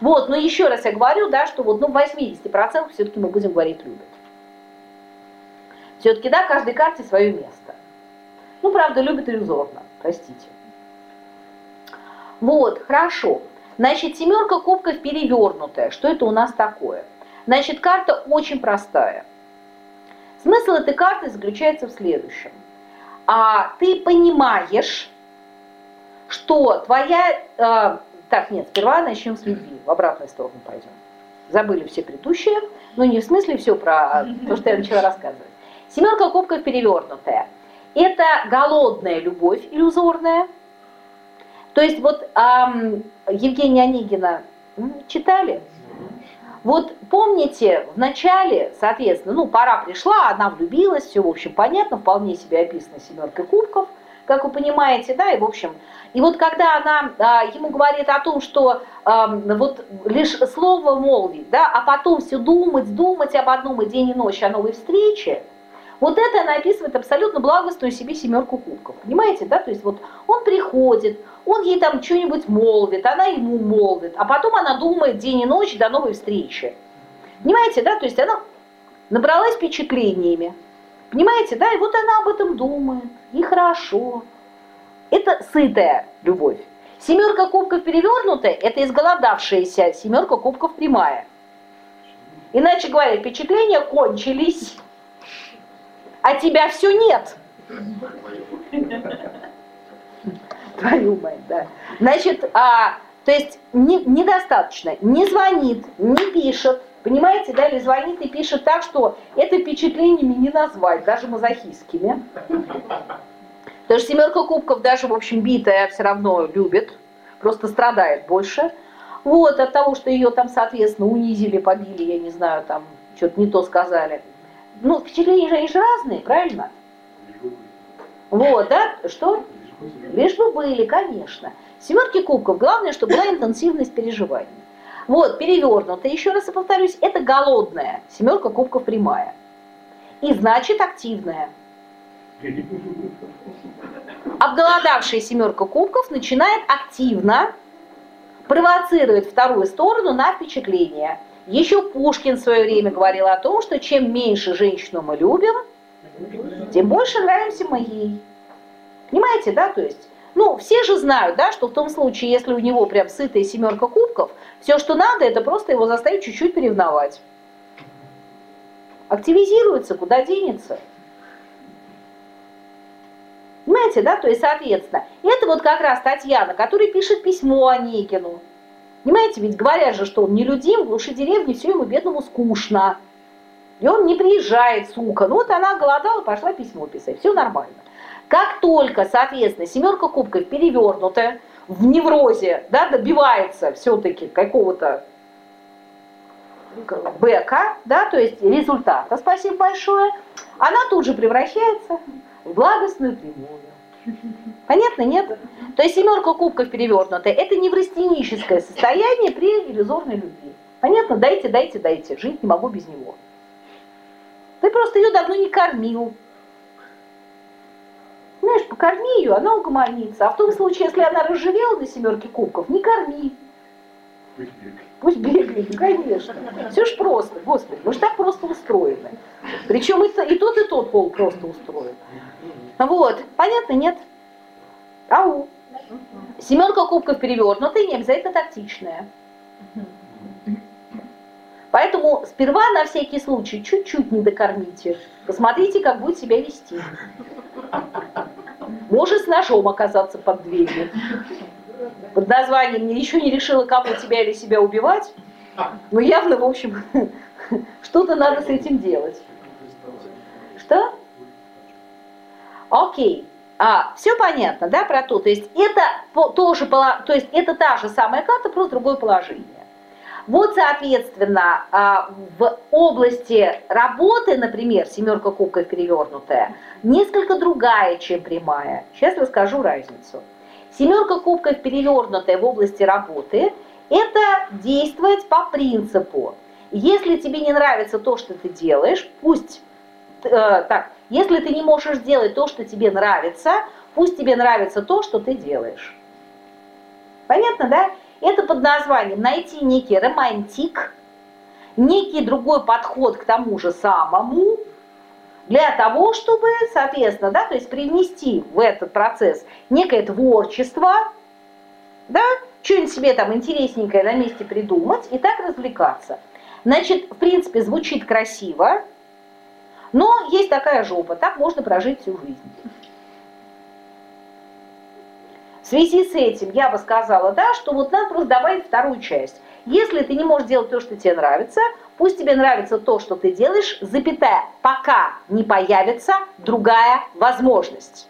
Вот, но еще раз я говорю, да, что вот, ну, в 80% все-таки мы будем говорить любят. Все-таки, да, каждой карте свое место. Ну, правда, любит иллюзорно, простите. Вот, хорошо. Значит, семерка кубков перевернутая. Что это у нас такое? Значит, карта очень простая. Смысл этой карты заключается в следующем. А ты понимаешь, что твоя... Э, так, нет, сперва начнем с любви, в обратную сторону пойдем. Забыли все предыдущие, но не в смысле все про то, что я начала рассказывать. Семерка кубков перевернутая. Это голодная любовь иллюзорная, то есть вот эм, Евгения Онегина читали? Вот помните, в начале, соответственно, ну, пора пришла, она влюбилась, все, в общем, понятно, вполне себе описано семеркой кубков, как вы понимаете, да, и, в общем, и вот когда она а, ему говорит о том, что а, вот лишь слово молвить, да, а потом все думать, думать об одном и день и ночь о новой встрече, вот это она описывает абсолютно благостную себе семерку кубков. Понимаете, да? То есть вот он приходит, он ей там что-нибудь молвит, она ему молвит, а потом она думает день и ночь до новой встречи. Понимаете, да? То есть она набралась впечатлениями. Понимаете, да? И вот она об этом думает. И хорошо. Это сытая любовь. Семерка кубков перевернутая – это изголодавшаяся семерка кубков прямая. Иначе говоря, впечатления кончились а тебя все нет. Твою мать, да. Значит, а, то есть не, недостаточно, не звонит, не пишет, Понимаете, да, или звонит и пишет так, что это впечатлениями не назвать, даже мазохистскими. Потому что семерка кубков даже, в общем, битая все равно любит, просто страдает больше. Вот, от того, что ее там, соответственно, унизили, побили, я не знаю, там, что-то не то сказали. Ну, впечатления же, разные, правильно? Вот, да, что? Лишь бы были, конечно. Семерки кубков, главное, чтобы была интенсивность переживаний. Вот, перевернутая, еще раз повторюсь, это голодная, семерка кубков прямая. И значит активная. Обголодавшая семерка кубков начинает активно провоцировать вторую сторону на впечатление. Еще Пушкин в свое время говорил о том, что чем меньше женщину мы любим, тем больше нравимся мы ей. Понимаете, да, то есть, ну, все же знают, да, что в том случае, если у него прям сытая семерка кубков, все, что надо, это просто его заставить чуть-чуть перевновать. Активизируется, куда денется. Понимаете, да? То есть, соответственно, это вот как раз Татьяна, которая пишет письмо Онегину. Понимаете, ведь говорят же, что он не людим, в глуши деревни все ему бедному скучно. И он не приезжает, сука. Ну вот она голодала, пошла письмо писать. Все нормально. Как только, соответственно, семерка кубков перевернутая, в неврозе, да, добивается все-таки какого-то бэка, да, то есть результата, спасибо большое, она тут же превращается в благостную прямую. Понятно, нет? То есть семерка кубков перевернутая, это неврастеническое состояние при иллюзорной любви. Понятно? Дайте, дайте, дайте. Жить не могу без него. Ты просто ее давно не кормил. Знаешь, покорми ее, она угомонится. А в том случае, если она разживела до семерки кубков, не корми. Пусть бегает, конечно. Все ж просто, господи, мы же так просто устроены. Причем и, и тот, и тот пол просто устроен. Вот, понятно, нет? Ау. Семерка кубков перевернутая, не обязательно тактичная. Поэтому сперва на всякий случай чуть-чуть не докормите. Посмотрите, как будет себя вести. Может с ножом оказаться под дверью. Под названием еще не решила, кому тебя или себя убивать. Но явно, в общем, что-то надо с этим делать. Что? Окей. А, все понятно, да, про то. То есть это тоже, то есть это та же самая карта, просто другое положение. Вот, соответственно, а, в области работы, например, семерка кубков перевернутая, несколько другая, чем прямая. Сейчас расскажу разницу. Семерка кубков перевернутая в области работы – это действовать по принципу. Если тебе не нравится то, что ты делаешь, пусть э, так, если ты не можешь сделать то, что тебе нравится, пусть тебе нравится то, что ты делаешь. Понятно, да? Это под названием найти некий романтик, некий другой подход к тому же самому, для того, чтобы, соответственно, да, то есть привнести в этот процесс некое творчество, да, что-нибудь себе там интересненькое на месте придумать и так развлекаться. Значит, в принципе, звучит красиво, но есть такая жопа, так можно прожить всю жизнь. В связи с этим я бы сказала, да, что вот надо просто добавить вторую часть. Если ты не можешь делать то, что тебе нравится, пусть тебе нравится то, что ты делаешь, запятая, пока не появится другая возможность.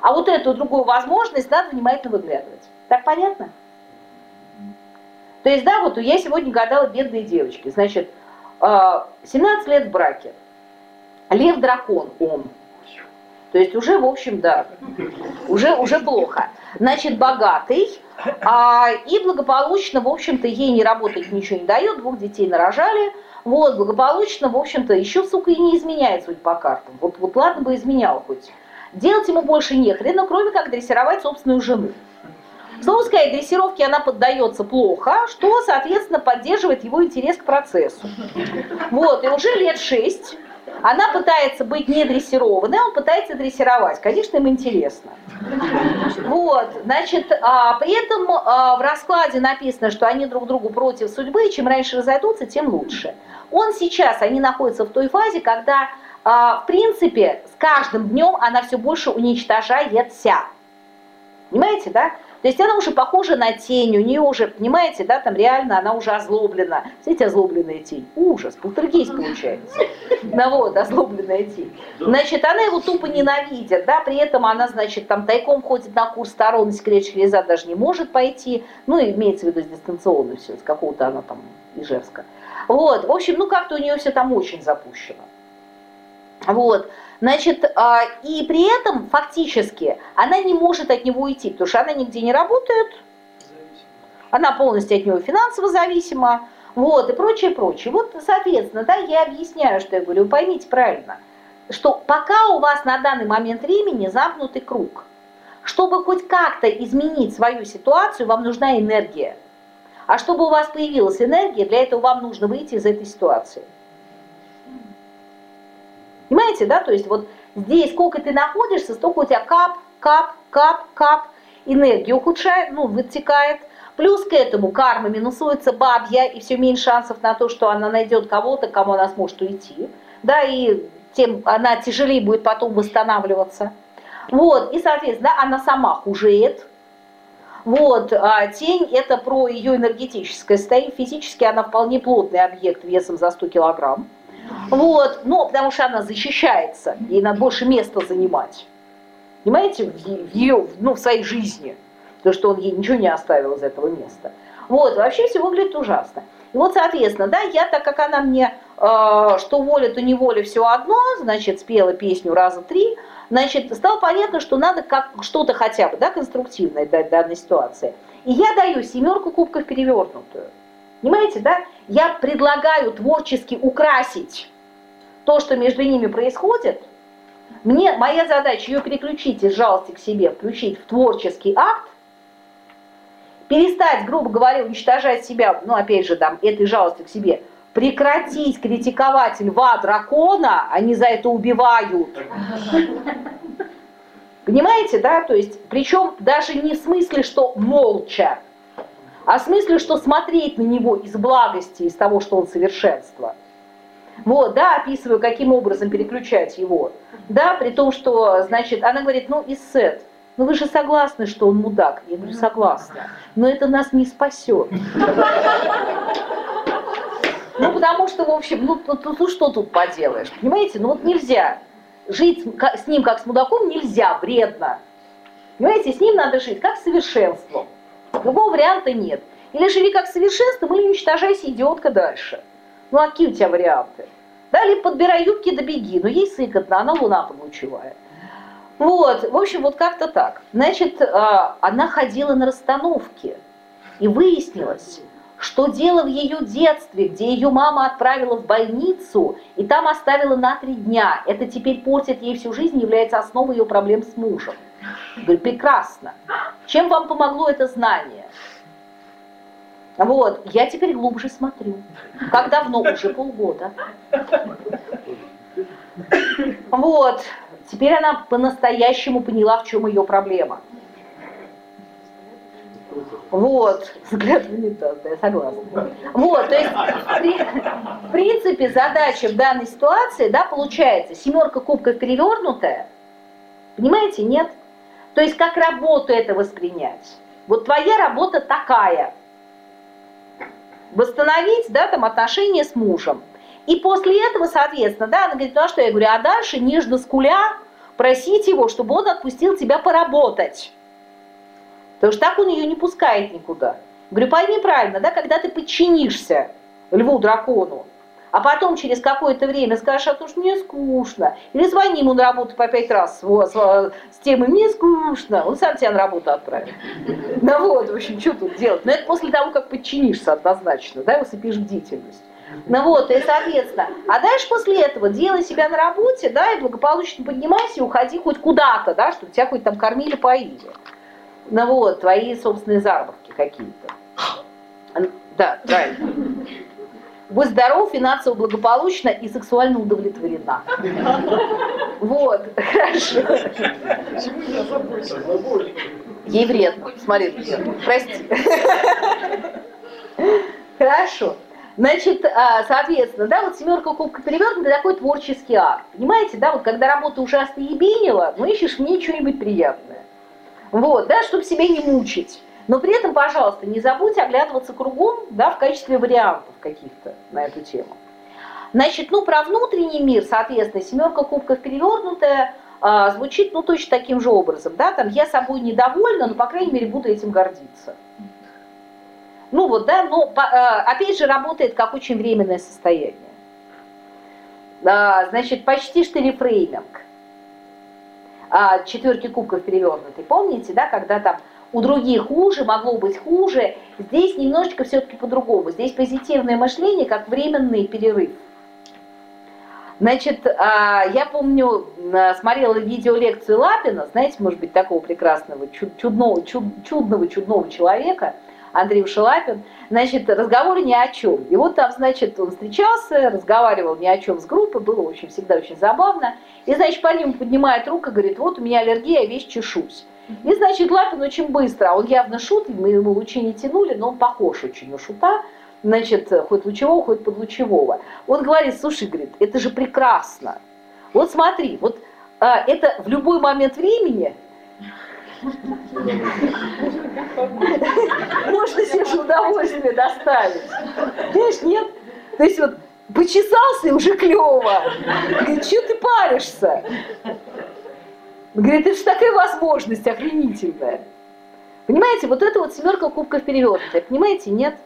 А вот эту другую возможность надо внимательно выглядывать. Так понятно? То есть, да, вот я сегодня гадала бедные девочки. Значит, 17 э, лет в браке. Лев-дракон он. То есть уже, в общем, да, уже, уже плохо. Значит, богатый, а, и благополучно, в общем-то, ей не работать ничего не дает, двух детей нарожали, вот, благополучно, в общем-то, еще, сука, и не изменяет суть по картам. Вот, вот ладно бы изменял хоть. Делать ему больше не хрена, кроме как дрессировать собственную жену. Слово сказать, дрессировке она поддается плохо, что, соответственно, поддерживает его интерес к процессу. Вот, и уже лет шесть она пытается быть не дрессированной, он пытается дрессировать. Конечно, им интересно. Вот, значит, а, при этом а, в раскладе написано, что они друг другу против судьбы, и чем раньше разойдутся, тем лучше. Он сейчас, они находятся в той фазе, когда, а, в принципе, с каждым днем она все больше уничтожается. Понимаете, да? То есть она уже похожа на тень, у нее уже, понимаете, да, там реально она уже озлоблена. Смотрите, озлобленная тень. Ужас, полтергейст получается. Ну вот, озлобленная тень. Значит, она его тупо ненавидит, да, при этом она, значит, там тайком ходит на курс сторон, секрет Шелеза даже не может пойти. Ну, имеется в виду дистанционно все, с какого-то она там Ижевска. Вот, в общем, ну как-то у нее все там очень запущено. Вот. Значит, а, и при этом фактически она не может от него уйти, потому что она нигде не работает, она полностью от него финансово зависима, вот, и прочее, прочее. Вот, соответственно, да, я объясняю, что я говорю, поймите правильно, что пока у вас на данный момент времени замкнутый круг, чтобы хоть как-то изменить свою ситуацию, вам нужна энергия. А чтобы у вас появилась энергия, для этого вам нужно выйти из этой ситуации. Понимаете, да? То есть вот здесь сколько ты находишься, столько у тебя кап, кап, кап, кап, энергия ухудшает, ну, вытекает. Плюс к этому карма минусуется бабья, и все меньше шансов на то, что она найдет кого-то, кому она сможет уйти. Да, и тем она тяжелее будет потом восстанавливаться. Вот, и, соответственно, она сама хужеет. Вот, а тень это про ее энергетическое состояние. Физически она вполне плотный объект весом за 100 килограмм. Вот, но потому что она защищается, ей надо больше места занимать. Понимаете, в ее, ну, в своей жизни. Потому что он ей ничего не оставил из этого места. Вот, вообще все выглядит ужасно. И вот, соответственно, да, я, так как она мне, э, что воля, то не воля, все одно, значит, спела песню раза три, значит, стало понятно, что надо как что-то хотя бы, да, конструктивное дать данной ситуации. И я даю семерку кубков перевернутую. Понимаете, да? Я предлагаю творчески украсить то, что между ними происходит. Мне, моя задача ее переключить из жалости к себе, включить в творческий акт, перестать, грубо говоря, уничтожать себя, ну, опять же, там, этой жалости к себе, прекратить критиковать льва дракона, они за это убивают. Понимаете, да? То есть, причем даже не в смысле, что молча, а в смысле, что смотреть на него из благости, из того, что он совершенство. Вот, да, описываю, каким образом переключать его. Да, при том, что, значит, она говорит, ну, Иссет, ну вы же согласны, что он мудак? Я говорю, согласна. Но это нас не спасет. Ну, потому что, в общем, ну, ну, ну что тут поделаешь, понимаете? Ну вот нельзя. Жить с ним как с мудаком нельзя, вредно. Понимаете, с ним надо жить как с совершенством. Другого варианта нет. Или живи как совершенством, или уничтожайся, идиотка, дальше. Ну а какие у тебя варианты? Да, либо подбирай юбки да беги, но ей сыкотно, она луна получевая. Вот, в общем, вот как-то так. Значит, а, она ходила на расстановки, и выяснилось, что дело в ее детстве, где ее мама отправила в больницу и там оставила на три дня. Это теперь портит ей всю жизнь, является основой ее проблем с мужем. Говорю, прекрасно. Чем вам помогло это знание? Вот, я теперь глубже смотрю. Как давно? Уже полгода. Вот, теперь она по-настоящему поняла, в чем ее проблема. Вот, взгляд в унитаз, да, я согласна. Вот, то есть, в принципе, задача в данной ситуации, да, получается, семерка кубков перевернутая, понимаете, нет? То есть как работу это воспринять? Вот твоя работа такая. Восстановить, да, там отношения с мужем. И после этого, соответственно, да, она говорит, ну а что? Я говорю, а дальше нежно скуля просить его, чтобы он отпустил тебя поработать. Потому что так он ее не пускает никуда. Говорю, пойми правильно, да, когда ты подчинишься льву-дракону, а потом через какое-то время скажешь, а то что мне скучно. Или звони ему на работу по пять раз с, с, с темой «мне скучно», он сам тебя на работу отправит. Ну вот, в общем, что тут делать? Но это после того, как подчинишься однозначно, да, усыпишь бдительность. Ну вот, и соответственно, а дальше после этого делай себя на работе, да, и благополучно поднимайся и уходи хоть куда-то, да, чтобы тебя хоть там кормили, поили. Ну вот, твои собственные заработки какие-то. Да, правильно. Будь здоров, финансово благополучно и сексуально удовлетворена. Вот, хорошо. Ей вредно. Смотри, прости. Хорошо. Значит, а, соответственно, да, вот семерка кубка перевернута, такой творческий акт. Понимаете, да, вот когда работа ужасно ебенила, ну ищешь в ней что-нибудь приятное. Вот, да, чтобы себя не мучить. Но при этом, пожалуйста, не забудь оглядываться кругом, да, в качестве вариантов каких-то на эту тему. Значит, ну, про внутренний мир, соответственно, семерка кубков перевернутая, а, звучит, ну, точно таким же образом, да, там, я собой недовольна, но, по крайней мере, буду этим гордиться. Ну, вот, да, но, по, а, опять же, работает как очень временное состояние. А, значит, почти что рефрейминг. Четверки кубков перевернутые, помните, да, когда там у других хуже, могло быть хуже. Здесь немножечко все-таки по-другому. Здесь позитивное мышление как временный перерыв. Значит, а, я помню, смотрела видеолекцию Лапина, знаете, может быть, такого прекрасного, чудного, чуд, чудного, чудного человека, Андрей Шелапин, значит, разговоры ни о чем. И вот там, значит, он встречался, разговаривал ни о чем с группой, было, общем, всегда очень забавно. И, значит, по нему поднимает руку и говорит, вот у меня аллергия, я весь чешусь. И, значит, Лапин очень быстро, а он явно шут, мы ему лучи не тянули, но он похож очень на шута, значит, хоть лучевого, хоть подлучевого. Он говорит, слушай, говорит, это же прекрасно. Вот смотри, вот а, это в любой момент времени можно себе же удовольствие доставить. Понимаешь, нет? То есть вот почесался и уже клево. Говорит, что ты паришься? Говорит, это же такая возможность охренительная. Понимаете, вот это вот семерка кубков перевернутая, понимаете, нет?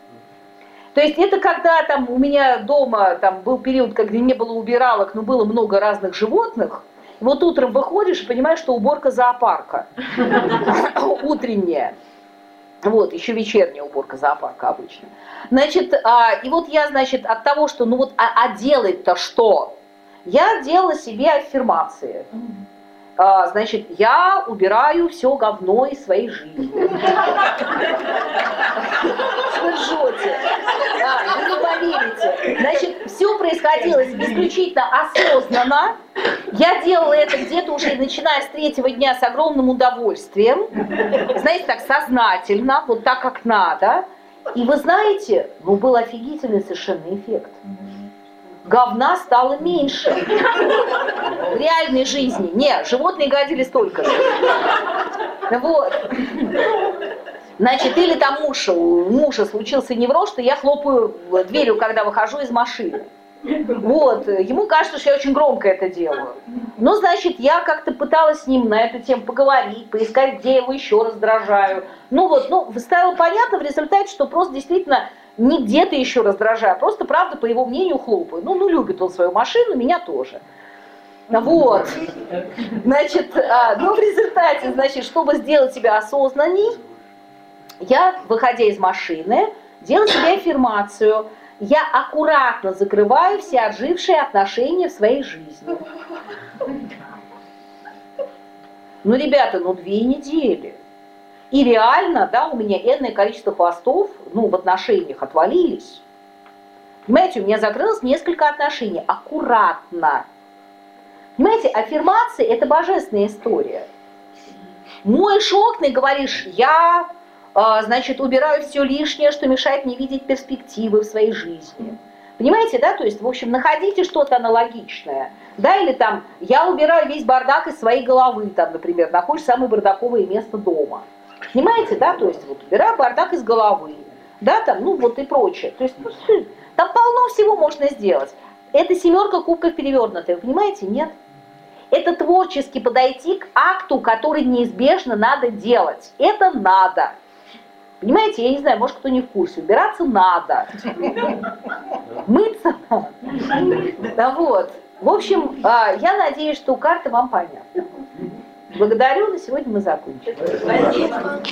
То есть это когда там у меня дома там был период, когда не было убиралок, но было много разных животных, и вот утром выходишь и понимаешь, что уборка зоопарка. Утренняя. Вот, еще вечерняя уборка зоопарка обычно. Значит, а, и вот я, значит, от того, что, ну вот, а, а делать-то что? Я делала себе аффирмации. А, значит, я убираю все говно из своей жизни. Вы ржете. Вы не поверите. Значит, все происходило исключительно осознанно. Я делала это где-то уже начиная с третьего дня с огромным удовольствием. Знаете, так сознательно, вот так как надо. И вы знаете, ну был офигительный совершенно эффект говна стало меньше. В реальной жизни. Нет, животные гадили столько же. Вот. Значит, или там муж, у мужа случился невроз, что я хлопаю дверью, когда выхожу из машины. Вот, ему кажется, что я очень громко это делаю. Ну, значит, я как-то пыталась с ним на эту тему поговорить, поискать, где я его еще раздражаю. Ну вот, ну, стало понятно в результате, что просто действительно не где-то еще раздражаю, а просто, правда, по его мнению, хлопаю. Ну, ну, любит он свою машину, меня тоже. Вот. Значит, а, но в результате, значит, чтобы сделать себя осознанней, я, выходя из машины, делаю себе аффирмацию. Я аккуратно закрываю все отжившие отношения в своей жизни. Ну, ребята, ну две недели. И реально, да, у меня энное количество хвостов, ну, в отношениях отвалились. Понимаете, у меня закрылось несколько отношений. Аккуратно. Понимаете, аффирмации – это божественная история. Моешь окна и говоришь, я, а, значит, убираю все лишнее, что мешает мне видеть перспективы в своей жизни. Понимаете, да, то есть, в общем, находите что-то аналогичное. Да, или там, я убираю весь бардак из своей головы, там, например, находишь самое бардаковое место дома. Понимаете, да, то есть вот убираю бардак из головы, да, там, ну вот и прочее. То есть ну, там полно всего можно сделать. Это семерка кубков перевернутая, понимаете, нет? Это творчески подойти к акту, который неизбежно надо делать. Это надо. Понимаете, я не знаю, может кто не в курсе, убираться надо. Мыться надо. Да вот. В общем, а, я надеюсь, что карта вам понятна. Благодарю, на сегодня мы закончим. Спасибо.